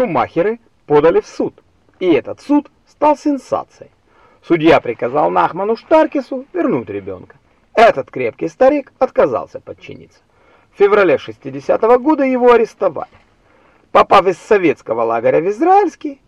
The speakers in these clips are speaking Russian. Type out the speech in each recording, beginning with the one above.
Шумахеры подали в суд, и этот суд стал сенсацией. Судья приказал Нахману Штаркису вернуть ребенка. Этот крепкий старик отказался подчиниться. В феврале 60 -го года его арестовали. Попав из советского лагеря в израильский,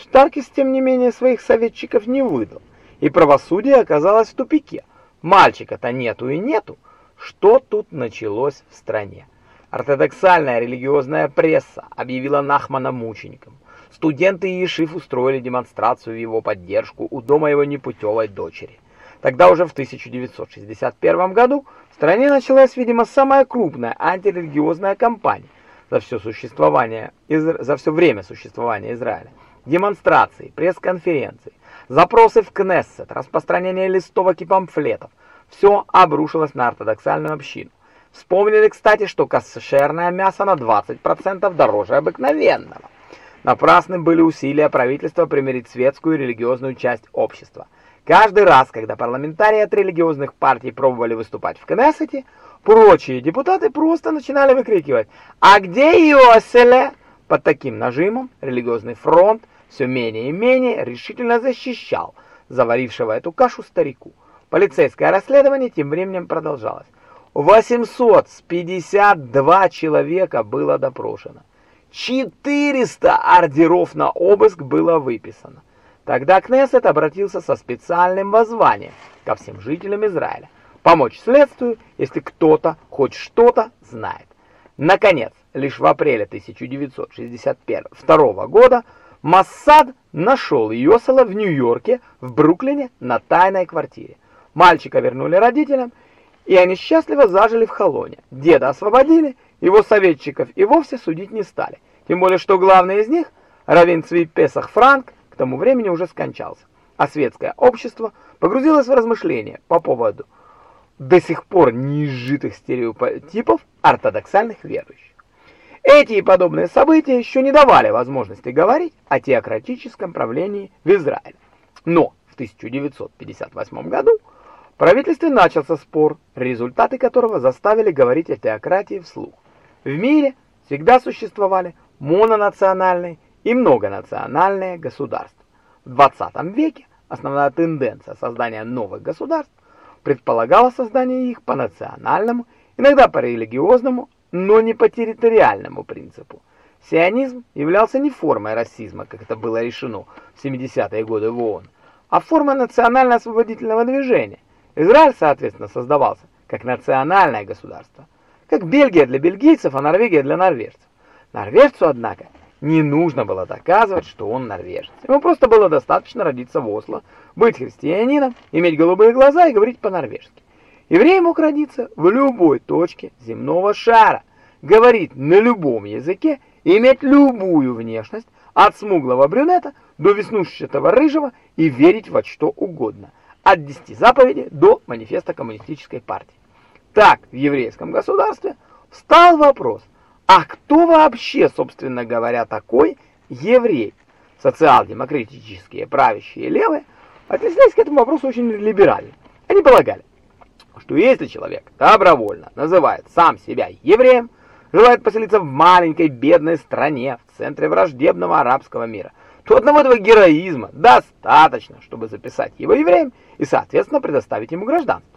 Штаркис, тем не менее, своих советчиков не выдал, и правосудие оказалось в тупике. Мальчика-то нету и нету. Что тут началось в стране? Ортодоксальная религиозная пресса объявила Нахмана мучеником. Студенты и Ешиф устроили демонстрацию в его поддержку у дома его непутевой дочери. Тогда уже в 1961 году в стране началась, видимо, самая крупная антирелигиозная кампания за все существование за все время существования Израиля. Демонстрации, пресс-конференции, запросы в Кнессет, распространение листовок и памфлетов все обрушилось на ортодоксальную общину. Вспомнили, кстати, что кошерное мясо на 20% дороже обыкновенного. Напрасны были усилия правительства примирить светскую и религиозную часть общества. Каждый раз, когда парламентарии от религиозных партий пробовали выступать в Кнессете, прочие депутаты просто начинали выкрикивать «А где Йоселе?». Под таким нажимом религиозный фронт все менее и менее решительно защищал заварившего эту кашу старику. Полицейское расследование тем временем продолжалось. 852 человека было допрошено. 400 ордеров на обыск было выписано. Тогда Кнессет обратился со специальным воззванием ко всем жителям Израиля помочь следствию, если кто-то хоть что-то знает. Наконец, лишь в апреле 1962 года Массад нашел Йосела в Нью-Йорке, в Бруклине, на тайной квартире. Мальчика вернули родителям, и они счастливо зажили в Холоне. Деда освободили, его советчиков и вовсе судить не стали. Тем более, что главный из них, Равин Цви Песах Франк, к тому времени уже скончался. А светское общество погрузилось в размышления по поводу до сих пор неизжитых стереотипов ортодоксальных верующих. Эти и подобные события еще не давали возможности говорить о теократическом правлении в Израиле. Но в 1958 году правительстве начался спор, результаты которого заставили говорить о теократии вслух. В мире всегда существовали мононациональные и многонациональные государства. В 20 веке основная тенденция создания новых государств предполагала создание их по национальному, иногда по религиозному, но не по территориальному принципу. Сионизм являлся не формой расизма, как это было решено в 70-е годы в ООН, а формой национально-освободительного движения. Израиль, соответственно, создавался как национальное государство, как Бельгия для бельгийцев, а Норвегия для норвежцев. Норвежцу, однако, не нужно было доказывать, что он норвежец. Ему просто было достаточно родиться в Осло, быть христианином, иметь голубые глаза и говорить по-норвежски. Еврей мог родиться в любой точке земного шара, говорить на любом языке и иметь любую внешность, от смуглого брюнета до веснушчатого рыжего и верить во что угодно, от десяти заповедей до манифеста коммунистической партии. Так в еврейском государстве встал вопрос, а кто вообще, собственно говоря, такой еврей? Социал-демократические правящие левые отнеслись к этому вопросу очень либерально. Они полагали, что если человек добровольно называет сам себя евреем, желает поселиться в маленькой бедной стране в центре враждебного арабского мира, то одного этого героизма достаточно, чтобы записать его евреем и, соответственно, предоставить ему гражданство.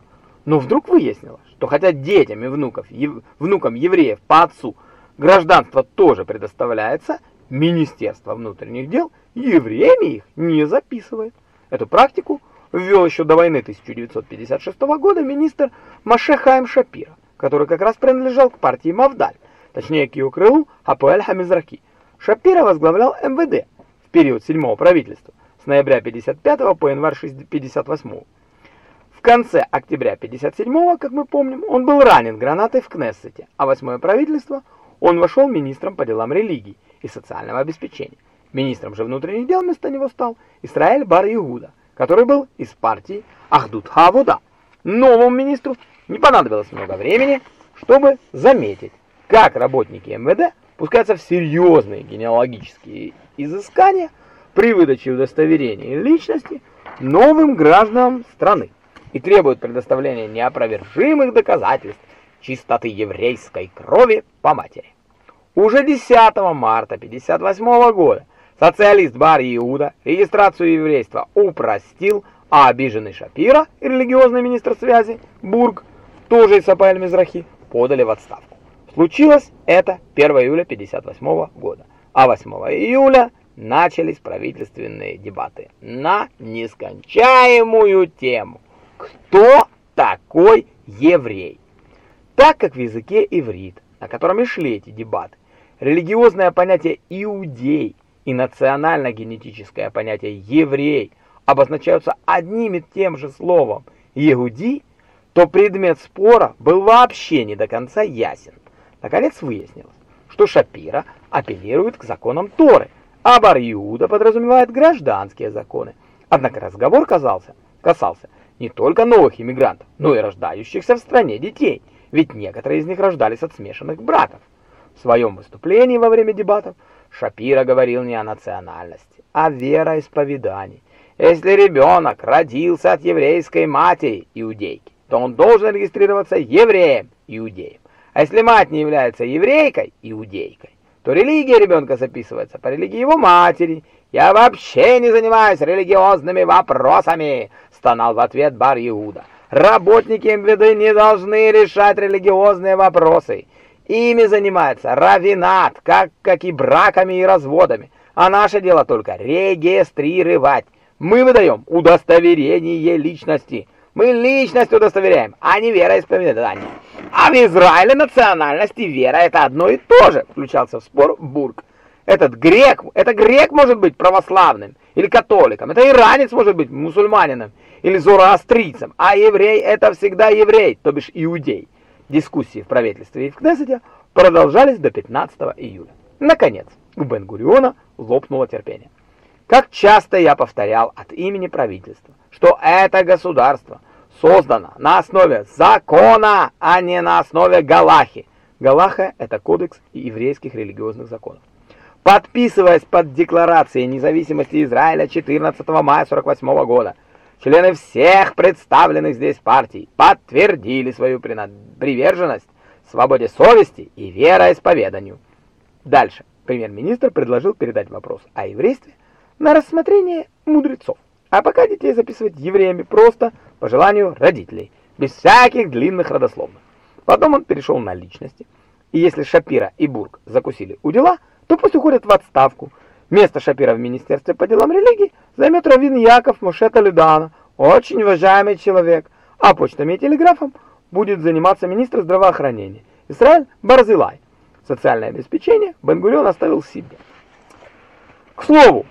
Но вдруг выяснилось, что хотя детям и внуков, ев, внукам евреев по отцу гражданство тоже предоставляется, Министерство внутренних дел евреями их не записывает. Эту практику ввел еще до войны 1956 года министр Маше Хаим Шапира, который как раз принадлежал к партии Мавдаль, точнее к ее крылу Апуэль Хамизраки. Шапира возглавлял МВД период седьмого правительства с ноября 55 по январь 58. В конце октября 57, как мы помним, он был ранен гранатой в Кнессете, а восьмое правительство он вошел министром по делам религии и социального обеспечения. Министром же внутренних дел вместо него стал Исраэль Бар-Иуда, который был из партии Ахдут Хавуда. Новому министру не понадобилось много времени, чтобы заметить, как работники МВД пускаются в серьезные генеалогические изыскания при выдаче удостоверений личности новым гражданам страны и требуют предоставления неопровержимых доказательств чистоты еврейской крови по матери. Уже 10 марта 1958 года социалист Бар Иуда регистрацию еврейства упростил, а обиженный Шапира и религиозный министр связи Бург, тоже из Сапаэль Мизрахи, подали в отставку. Случилось это 1 июля 1958 года, а 8 июля начались правительственные дебаты на нескончаемую тему «Кто такой еврей?». Так как в языке иврит, на котором и шли эти дебаты, религиозное понятие «иудей» и национально-генетическое понятие «еврей» обозначаются одним и тем же словом «егуди», то предмет спора был вообще не до конца ясен. Наконец выяснилось, что Шапира апеллирует к законам Торы, а Бар-Иуда подразумевает гражданские законы. Однако разговор казался, касался не только новых иммигрантов, но и рождающихся в стране детей, ведь некоторые из них рождались от смешанных браков. В своем выступлении во время дебатов Шапира говорил не о национальности, а о вероисповедании. Если ребенок родился от еврейской матери, иудейки, то он должен регистрироваться евреем, иудеем. А если мать не является еврейкой, иудейкой, то религия ребенка записывается по религии его матери. «Я вообще не занимаюсь религиозными вопросами», — стонал в ответ Бар Иуда. «Работники МВД не должны решать религиозные вопросы. Ими занимается равинат, как, как и браками и разводами. А наше дело только регистрировать. Мы выдаем удостоверение личности». Мы личность удостоверяем, а не вероисповедание. А в Израиле национальность и вера это одно и то же, включался в спор Бург. Этот грек, это грек может быть православным или католиком, это иранец может быть мусульманином или зороастрийцем, а еврей это всегда еврей, то бишь иудей. Дискуссии в правительстве и в Кнессете продолжались до 15 июля. Наконец, у Бен-Гуриона лопнуло терпение. Как часто я повторял от имени правительства, что это государство создано на основе закона, а не на основе галахи. Галаха – это кодекс еврейских религиозных законов. Подписываясь под Декларацией независимости Израиля 14 мая 48 года, члены всех представленных здесь партий подтвердили свою приверженность свободе совести и вероисповеданию. Дальше премьер-министр предложил передать вопрос о еврействе на рассмотрение мудрецов. А пока детей записывать евреями просто по желанию родителей, без всяких длинных родословных. Потом он перешел на личности. И если Шапира и Бург закусили у дела, то пусть уходят в отставку. Место Шапира в Министерстве по делам религии займет раввин Яков Мошета Людана, очень уважаемый человек. А почтами и телеграфом будет заниматься министр здравоохранения Израиль Барзилай. Социальное обеспечение Бен-Гурион оставил себе. К слову,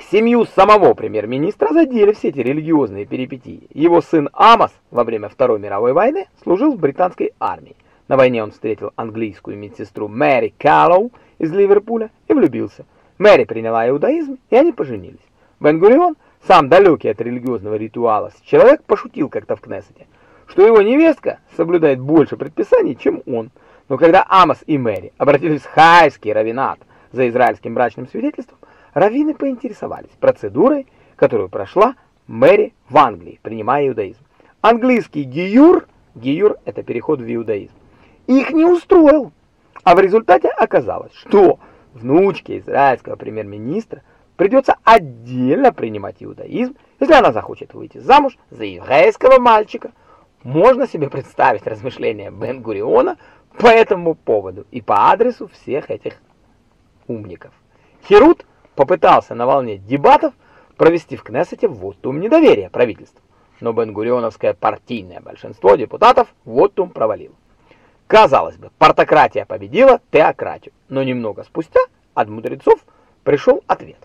Семью самого премьер-министра задели все эти религиозные перипетии. Его сын Амос во время Второй мировой войны служил в британской армии. На войне он встретил английскую медсестру Мэри Каллоу из Ливерпуля и влюбился. Мэри приняла иудаизм, и они поженились. Бен-Гурион, сам далекий от религиозного ритуала, человек пошутил как-то в Кнессете, что его невестка соблюдает больше предписаний, чем он. Но когда Амос и Мэри обратились в хайский равинат за израильским брачным свидетельством, Раввины поинтересовались процедурой, которую прошла Мэри в Англии, принимая иудаизм. Английский гиюр, гиюр – это переход в иудаизм, их не устроил. А в результате оказалось, что внучке израильского премьер-министра придется отдельно принимать иудаизм, если она захочет выйти замуж за еврейского мальчика. Можно себе представить размышления Бен-Гуриона по этому поводу и по адресу всех этих умников. Херут – попытался на волне дебатов провести в Кнессете вотум недоверия правительству, но бенгурионовское партийное большинство депутатов вотум провалило. Казалось бы, партократия победила теократию, но немного спустя от мудрецов пришел ответ.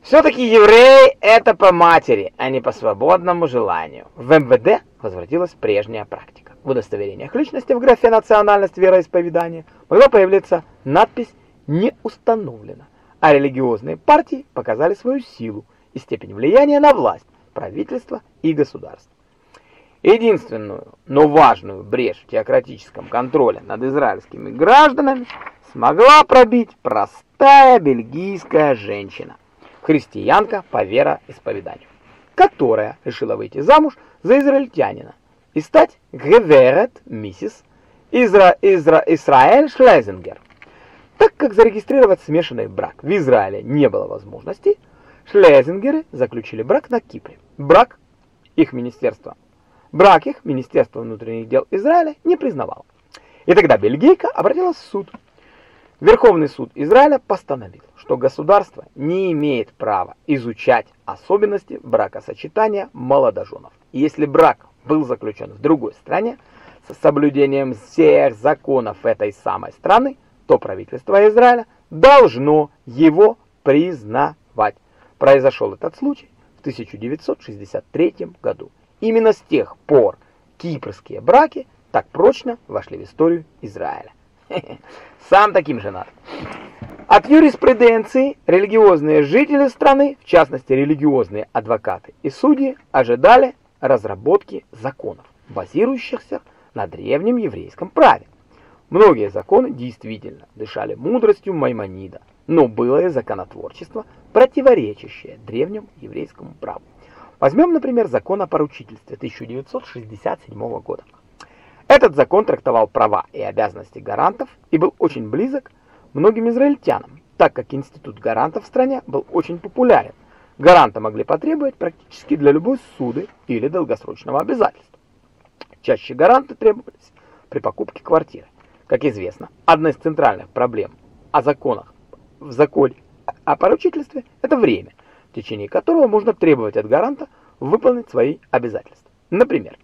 Все-таки еврей это по матери, а не по свободному желанию. В МВД возвратилась прежняя практика. В удостоверениях личности в графе «Национальность вероисповедания» могла появиться надпись «Не установлена» а религиозные партии показали свою силу и степень влияния на власть, правительство и государство. Единственную, но важную брешь в теократическом контроле над израильскими гражданами смогла пробить простая бельгийская женщина, христианка по вероисповеданию, которая решила выйти замуж за израильтянина и стать геверет миссис Изра, Изра, Исраэль Шлезингер. Так как зарегистрировать смешанный брак в Израиле не было возможности, Шлезингеры заключили брак на Кипре. Брак их министерства. Брак их Министерство внутренних дел Израиля не признавало. И тогда бельгийка обратилась в суд. Верховный суд Израиля постановил, что государство не имеет права изучать особенности бракосочетания молодоженов. И если брак был заключен в другой стране с соблюдением всех законов этой самой страны, то правительство Израиля должно его признавать. Произошел этот случай в 1963 году. Именно с тех пор кипрские браки так прочно вошли в историю Израиля. Сам таким женат. От юриспруденции религиозные жители страны, в частности религиозные адвокаты и судьи, ожидали разработки законов, базирующихся на древнем еврейском праве. Многие законы действительно дышали мудростью Маймонида, но было и законотворчество, противоречащее древнему еврейскому праву. Возьмем, например, закон о поручительстве 1967 года. Этот закон трактовал права и обязанности гарантов и был очень близок многим израильтянам, так как институт гарантов в стране был очень популярен. Гаранты могли потребовать практически для любой суды или долгосрочного обязательства. Чаще гаранты требовались при покупке квартиры. Как известно, одна из центральных проблем о законах в законе о поручительстве – это время, в течение которого можно требовать от гаранта выполнить свои обязательства. Например,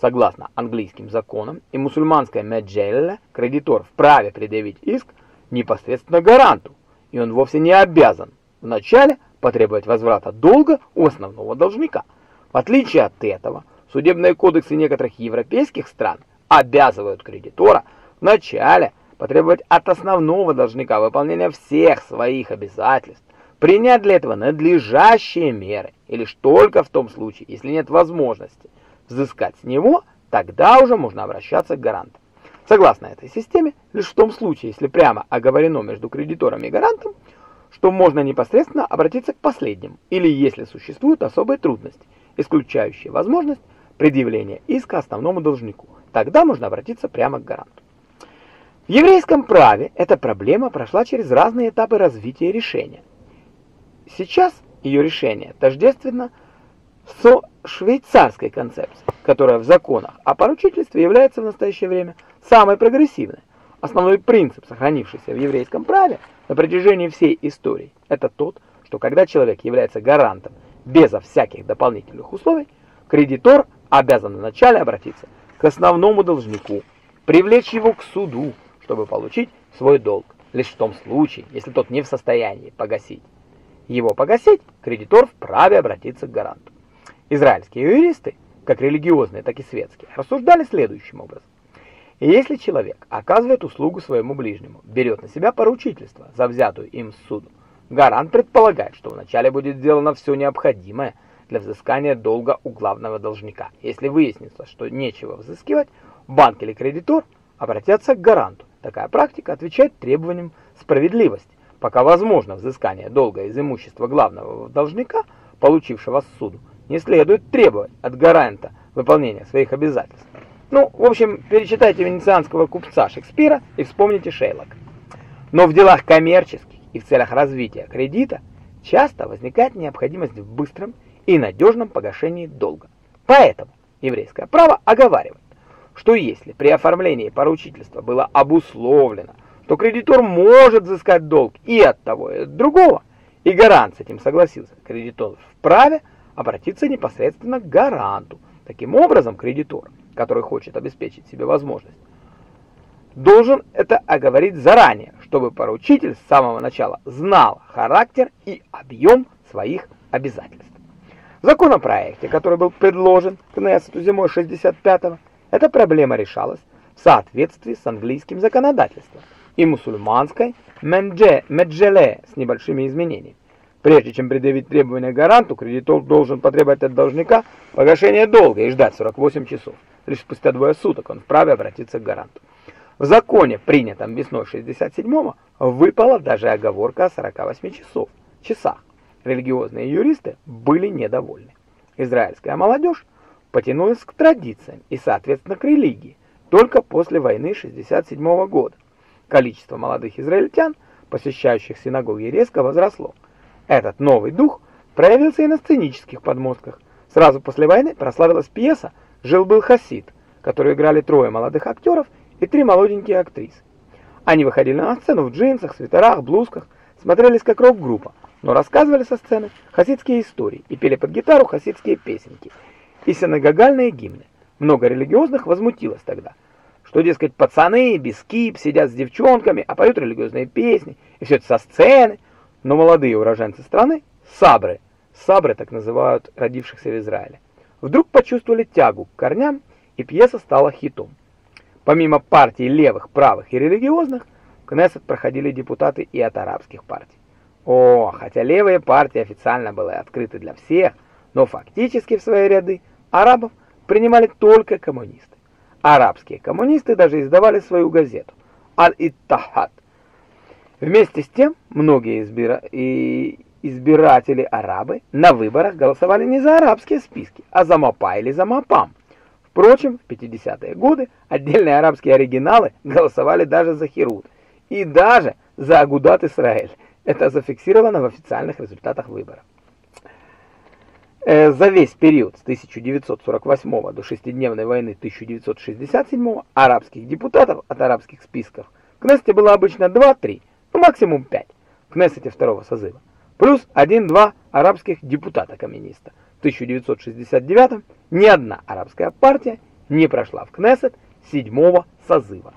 согласно английским законам и мусульманской меджелле, кредитор вправе предъявить иск непосредственно гаранту, и он вовсе не обязан вначале потребовать возврата долга у основного должника. В отличие от этого, судебные кодексы некоторых европейских стран обязывают кредитора вначале потребовать от основного должника выполнения всех своих обязательств, принять для этого надлежащие меры, и лишь только в том случае, если нет возможности взыскать с него, тогда уже можно обращаться к гаранту. Согласно этой системе, лишь в том случае, если прямо оговорено между кредитором и гарантом, что можно непосредственно обратиться к последнему, или если существуют особые трудности, исключающие возможность предъявления иска основному должнику, тогда можно обратиться прямо к гаранту. В еврейском праве эта проблема прошла через разные этапы развития решения. Сейчас ее решение тождественно со швейцарской концепцией, которая в законах о поручительстве является в настоящее время самой прогрессивной. Основной принцип, сохранившийся в еврейском праве на протяжении всей истории, это тот, что когда человек является гарантом безо всяких дополнительных условий, кредитор обязан вначале обратиться к основному должнику, привлечь его к суду, чтобы получить свой долг, лишь в том случае, если тот не в состоянии погасить его погасить, кредитор вправе обратиться к гаранту. Израильские юристы, как религиозные, так и светские, рассуждали следующим образом. Если человек оказывает услугу своему ближнему, берет на себя поручительство за взятую им суду, гарант предполагает, что вначале будет сделано все необходимое для взыскания долга у главного должника. Если выяснится, что нечего взыскивать, банк или кредитор обратятся к гаранту. Такая практика отвечает требованиям справедливости пока возможно взыскание долга из имущества главного должника, получившего суду, не следует требовать от гаранта выполнения своих обязательств. Ну, в общем, перечитайте венецианского купца Шекспира и вспомните Шейлок. Но в делах коммерческих и в целях развития кредита часто возникает необходимость в быстром и надежном погашении долга. Поэтому еврейское право оговаривает, что если при оформлении поручительства было обусловлено то кредитор может взыскать долг и от того, и от другого. И гарант с этим согласился. Кредитор вправе обратиться непосредственно к гаранту. Таким образом, кредитор, который хочет обеспечить себе возможность, должен это оговорить заранее, чтобы поручитель с самого начала знал характер и объем своих обязательств. В законопроекте, который был предложен Кнессету зимой 65-го, эта проблема решалась в соответствии с английским законодательством и мусульманской Медже, Меджеле с небольшими изменениями. Прежде чем предъявить требования гаранту, кредитор должен потребовать от должника погашения долга и ждать 48 часов. Лишь спустя двое суток он вправе обратиться к гаранту. В законе, принятом весной 67-го, выпала даже оговорка о 48 часов, часах. Религиозные юристы были недовольны. Израильская молодежь потянулась к традициям и, соответственно, к религии, только после войны 67 года. Количество молодых израильтян, посещающих синагоги, резко возросло. Этот новый дух проявился и на сценических подмостках. Сразу после войны прославилась пьеса «Жил-был Хасид», которую играли трое молодых актеров и три молоденькие актрисы. Они выходили на сцену в джинсах, свитерах, блузках, смотрелись как рок-группа, но рассказывали со сцены хасидские истории и пели под гитару хасидские песенки и синагогальные гимны. Много религиозных возмутилось тогда, что, дескать, пацаны без кип сидят с девчонками, а поют религиозные песни, и все это со сцены, но молодые уроженцы страны, сабры, сабры так называют родившихся в Израиле, вдруг почувствовали тягу к корням, и пьеса стала хитом. Помимо партий левых, правых и религиозных, в Кнессет проходили депутаты и от арабских партий. О, хотя левые партии официально были открыты для всех, но фактически в свои ряды арабов принимали только коммунисты. Арабские коммунисты даже издавали свою газету «Аль-Иттахад». Вместе с тем, многие избира... и избиратели-арабы на выборах голосовали не за арабские списки, а за Мапа или за Мапам. Впрочем, в 50-е годы отдельные арабские оригиналы голосовали даже за Херут и даже за Агудат Исраэль. Это зафиксировано в официальных результатах выборов. Э, за весь период с 1948 до шестидневной войны 1967 арабских депутатов от арабских списков в Кнессете было обычно 2-3, ну максимум 5 в Кнессете второго созыва, плюс 1-2 арабских депутата-коммуниста. В 1969 ни одна арабская партия не прошла в Кнессет седьмого созыва.